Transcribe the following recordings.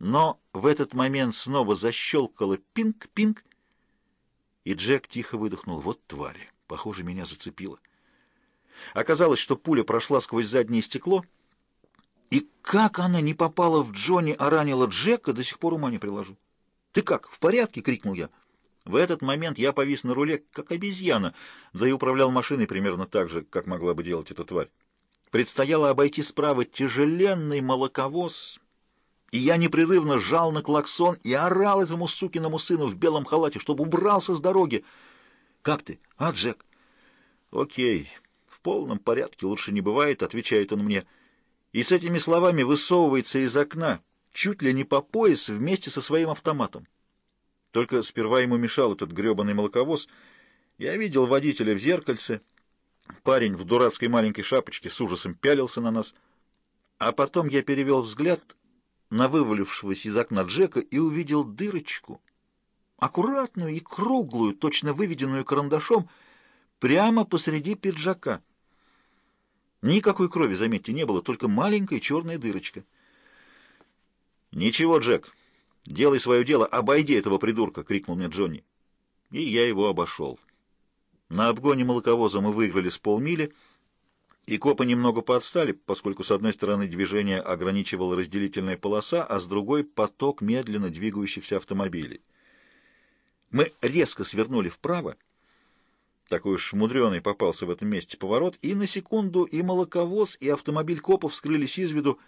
Но в этот момент снова защелкало пинг-пинг, и Джек тихо выдохнул. Вот твари! Похоже, меня зацепило. Оказалось, что пуля прошла сквозь заднее стекло, и как она не попала в Джонни, а ранила Джека, до сих пор ума не приложу. «Ты как, в порядке?» — крикнул я. В этот момент я повис на руле, как обезьяна, да и управлял машиной примерно так же, как могла бы делать эта тварь. Предстояло обойти справа тяжеленный молоковоз, и я непрерывно жал на клаксон и орал этому сукиному сыну в белом халате, чтобы убрался с дороги. «Как ты, а, Джек?» «Окей, в полном порядке, лучше не бывает», — отвечает он мне. И с этими словами высовывается из окна, чуть ли не по пояс, вместе со своим автоматом. Только сперва ему мешал этот гребаный молоковоз. Я видел водителя в зеркальце. Парень в дурацкой маленькой шапочке с ужасом пялился на нас. А потом я перевел взгляд на вывалившегося из окна Джека и увидел дырочку, аккуратную и круглую, точно выведенную карандашом, прямо посреди пиджака. Никакой крови, заметьте, не было, только маленькая черная дырочка. «Ничего, Джек, делай свое дело, обойди этого придурка!» — крикнул мне Джонни. И я его обошел. На обгоне молоковоза мы выиграли с полмили — и копы немного поотстали, поскольку с одной стороны движение ограничивала разделительная полоса, а с другой — поток медленно двигающихся автомобилей. Мы резко свернули вправо, такой уж мудреный попался в этом месте поворот, и на секунду и молоковоз, и автомобиль копов скрылись из виду,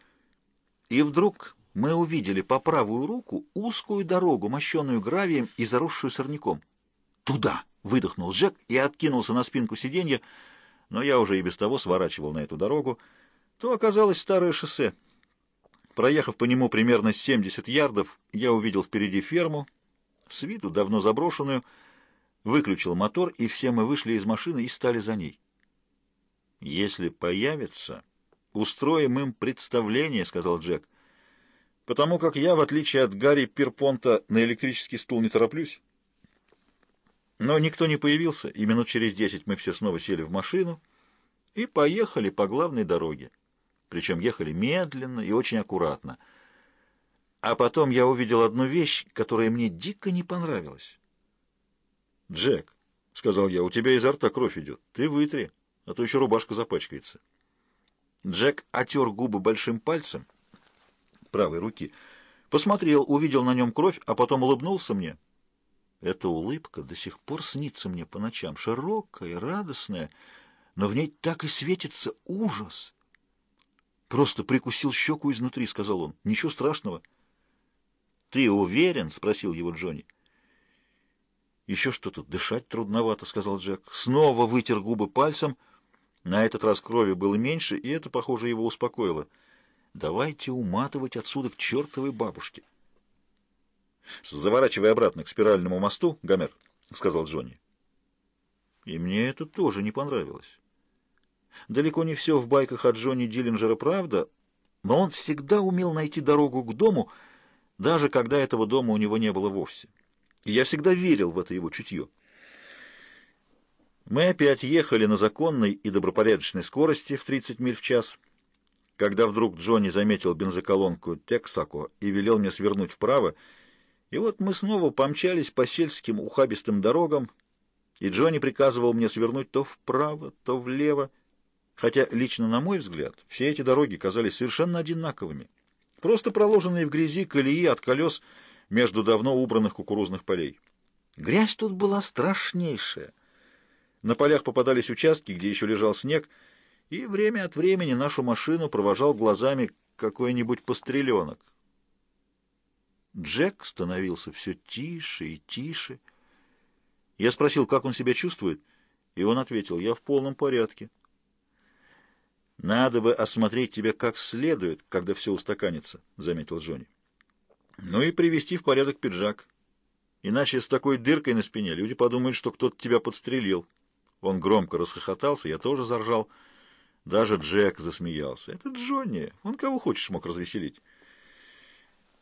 и вдруг мы увидели по правую руку узкую дорогу, мощенную гравием и заросшую сорняком. «Туда!» — выдохнул Джек и откинулся на спинку сиденья — но я уже и без того сворачивал на эту дорогу, то оказалось старое шоссе. Проехав по нему примерно 70 ярдов, я увидел впереди ферму, с виду давно заброшенную, выключил мотор, и все мы вышли из машины и стали за ней. «Если появится, устроим им представление», — сказал Джек, «потому как я, в отличие от Гарри Перпонта, на электрический стул не тороплюсь». Но никто не появился, и минут через десять мы все снова сели в машину и поехали по главной дороге. Причем ехали медленно и очень аккуратно. А потом я увидел одну вещь, которая мне дико не понравилась. «Джек», — сказал я, — «у тебя изо рта кровь идет. Ты вытри, а то еще рубашка запачкается». Джек отер губы большим пальцем правой руки, посмотрел, увидел на нем кровь, а потом улыбнулся мне — эта улыбка до сих пор снится мне по ночам, широкая, радостная, но в ней так и светится ужас. Просто прикусил щеку изнутри, — сказал он. Ничего страшного. — Ты уверен? — спросил его Джонни. — Еще что-то дышать трудновато, — сказал Джек. Снова вытер губы пальцем. На этот раз крови было меньше, и это, похоже, его успокоило. Давайте уматывать отсюда к чертовой бабушке. «Заворачивай обратно к спиральному мосту, Гомер», — сказал Джонни. И мне это тоже не понравилось. Далеко не все в байках от Джонни Диллинджера правда, но он всегда умел найти дорогу к дому, даже когда этого дома у него не было вовсе. И я всегда верил в это его чутье. Мы опять ехали на законной и добропорядочной скорости в 30 миль в час, когда вдруг Джонни заметил бензоколонку Тексако и велел мне свернуть вправо, и вот мы снова помчались по сельским ухабистым дорогам, и Джонни приказывал мне свернуть то вправо, то влево, хотя лично на мой взгляд все эти дороги казались совершенно одинаковыми, просто проложенные в грязи колеи от колес между давно убранных кукурузных полей. Грязь тут была страшнейшая. На полях попадались участки, где еще лежал снег, и время от времени нашу машину провожал глазами какой-нибудь постреленок. Джек становился все тише и тише. Я спросил, как он себя чувствует, и он ответил, я в полном порядке. «Надо бы осмотреть тебя как следует, когда все устаканится», — заметил Джонни. «Ну и привести в порядок пиджак. Иначе с такой дыркой на спине люди подумают, что кто-то тебя подстрелил». Он громко расхохотался, я тоже заржал. Даже Джек засмеялся. «Это Джонни, он кого хочешь мог развеселить».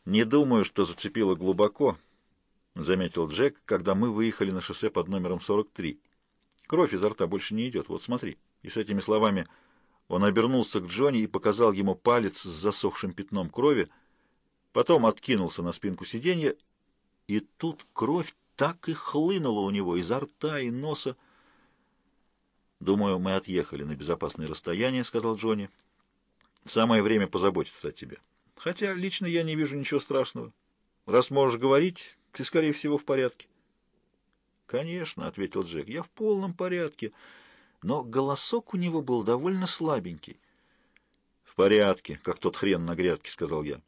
«Не думаю, что зацепило глубоко», — заметил Джек, когда мы выехали на шоссе под номером 43. «Кровь изо рта больше не идет, вот смотри». И с этими словами он обернулся к Джонни и показал ему палец с засохшим пятном крови. потом откинулся на спинку сиденья, и тут кровь так и хлынула у него изо рта и носа. «Думаю, мы отъехали на безопасное расстояние», — сказал Джонни. «Самое время позаботиться о тебе. Хотя лично я не вижу ничего страшного. Раз можешь говорить, ты, скорее всего, в порядке». «Конечно», — ответил Джек, — «я в полном порядке». Но голосок у него был довольно слабенький. «В порядке, как тот хрен на грядке», — сказал я.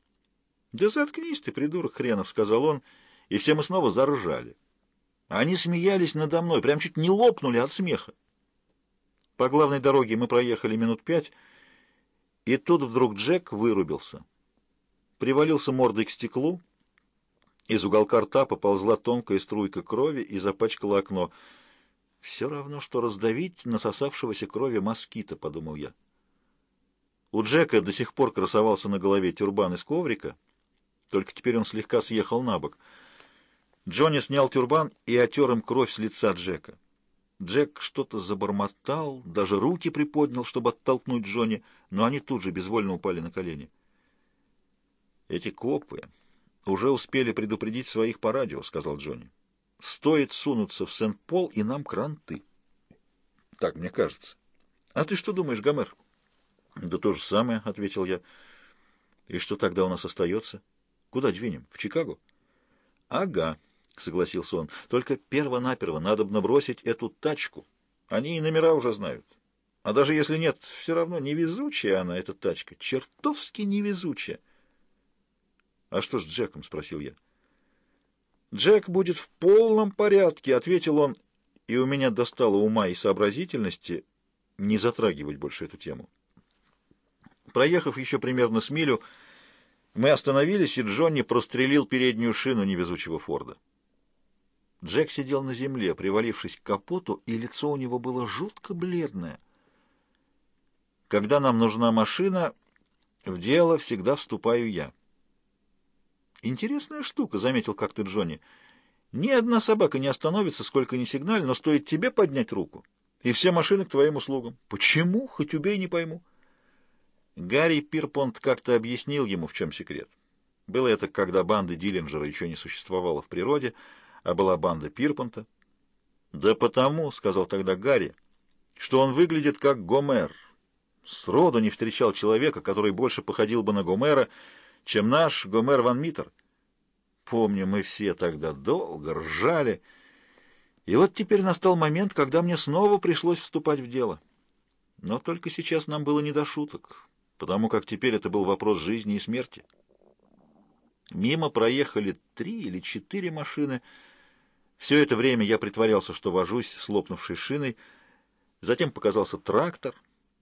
«Да заткнись ты, придурок хренов», — сказал он, и все мы снова заржали. Они смеялись надо мной, прям чуть не лопнули от смеха. По главной дороге мы проехали минут пять, и тут вдруг Джек вырубился. Привалился мордой к стеклу, из уголка рта поползла тонкая струйка крови и запачкала окно. «Все равно, что раздавить насосавшегося крови москита», — подумал я. У Джека до сих пор красовался на голове тюрбан из коврика, только теперь он слегка съехал на бок. Джонни снял тюрбан и отер им кровь с лица Джека. Джек что-то забормотал, даже руки приподнял, чтобы оттолкнуть Джонни, но они тут же безвольно упали на колени. Эти копы уже успели предупредить своих по радио, — сказал Джонни. Стоит сунуться в Сент-Пол, и нам кранты. Так мне кажется. А ты что думаешь, Гомер? Да то же самое, — ответил я. И что тогда у нас остается? Куда двинем? В Чикаго? Ага, — согласился он. Только перво-наперво надо набросить эту тачку. Они и номера уже знают. А даже если нет, все равно невезучая она, эта тачка. Чертовски невезучая. «А что с Джеком?» — спросил я. «Джек будет в полном порядке», — ответил он, и у меня достало ума и сообразительности не затрагивать больше эту тему. Проехав еще примерно с милю, мы остановились, и Джонни прострелил переднюю шину невезучего Форда. Джек сидел на земле, привалившись к капоту, и лицо у него было жутко бледное. Когда нам нужна машина, в дело всегда вступаю я. «Интересная штука», — заметил как-то Джонни. «Ни одна собака не остановится, сколько ни сигналь, но стоит тебе поднять руку, и все машины к твоим услугам. Почему? Хоть убей, не пойму». Гарри Пирпонт как-то объяснил ему, в чем секрет. Было это, когда банды Диллинджера еще не существовало в природе, а была банда Пирпонта. «Да потому», — сказал тогда Гарри, — «что он выглядит как Гомер. Сроду не встречал человека, который больше походил бы на Гомера, — чем наш Гомер ван Миттер. Помню, мы все тогда долго ржали. И вот теперь настал момент, когда мне снова пришлось вступать в дело. Но только сейчас нам было не до шуток, потому как теперь это был вопрос жизни и смерти. Мимо проехали три или четыре машины. Все это время я притворялся, что вожусь с лопнувшей шиной. Затем показался трактор,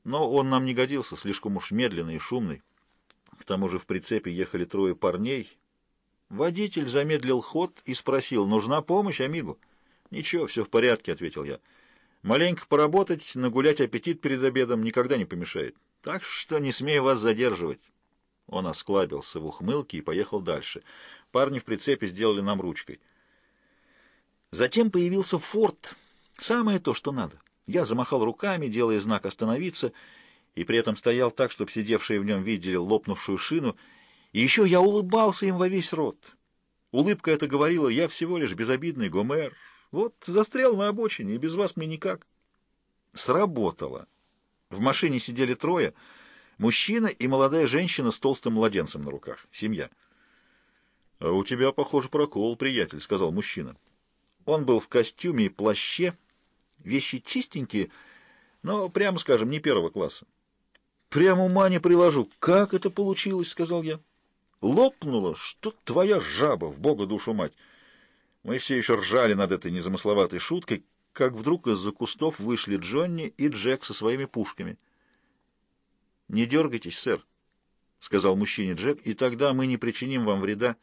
но он нам не годился, слишком уж медленный и шумный. К тому же в прицепе ехали трое парней. Водитель замедлил ход и спросил, нужна помощь, амигу? «Ничего, все в порядке», — ответил я. «Маленько поработать, нагулять аппетит перед обедом никогда не помешает. Так что не смею вас задерживать». Он осклабился в ухмылке и поехал дальше. Парни в прицепе сделали нам ручкой. Затем появился форт. Самое то, что надо. Я замахал руками, делая знак «Остановиться», и при этом стоял так, чтобы сидевшие в нем видели лопнувшую шину, и еще я улыбался им во весь рот. Улыбка эта говорила, я всего лишь безобидный Гомер. Вот застрял на обочине, и без вас мне никак. Сработало. В машине сидели трое, мужчина и молодая женщина с толстым младенцем на руках, семья. «А у тебя, похоже, прокол, приятель», — сказал мужчина. Он был в костюме и плаще, вещи чистенькие, но, прямо скажем, не первого класса. Прямо ума не приложу. Как это получилось, сказал я. Лопнула, что твоя жаба, в бога душу мать. Мы все еще ржали над этой незамысловатой шуткой, как вдруг из-за кустов вышли Джонни и Джек со своими пушками. «Не дергайтесь, сэр», — сказал мужчине Джек, — «и тогда мы не причиним вам вреда».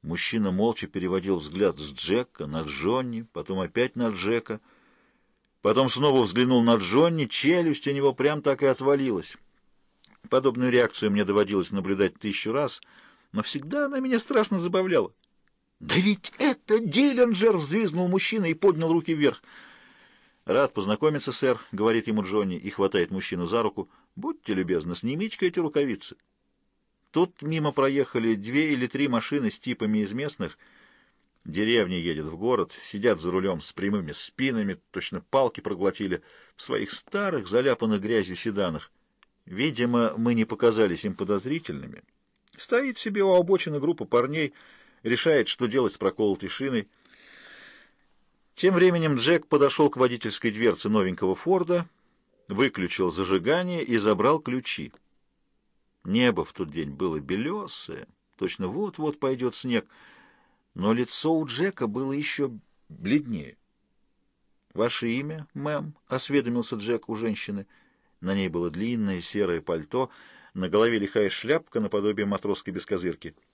Мужчина молча переводил взгляд с Джека на Джонни, потом опять на Джека — Потом снова взглянул на Джонни, челюсть у него прям так и отвалилась. Подобную реакцию мне доводилось наблюдать тысячу раз, но всегда она меня страшно забавляла. «Да ведь это Диллинджер!» — взвизнул мужчина и поднял руки вверх. «Рад познакомиться, сэр», — говорит ему Джонни и хватает мужчину за руку. «Будьте любезны, снимите-ка эти рукавицы». Тут мимо проехали две или три машины с типами из местных. Деревня едет в город, сидят за рулем с прямыми спинами, точно палки проглотили, в своих старых, заляпанных грязью седанах. Видимо, мы не показались им подозрительными. Стоит себе у обочины группа парней, решает, что делать с проколотой шиной. Тем временем Джек подошел к водительской дверце новенького Форда, выключил зажигание и забрал ключи. Небо в тот день было белесое, точно вот-вот пойдет снег, но лицо у Джека было еще бледнее. «Ваше имя, мэм?» — осведомился Джек у женщины. На ней было длинное серое пальто, на голове лихая шляпка наподобие матросской бескозырки —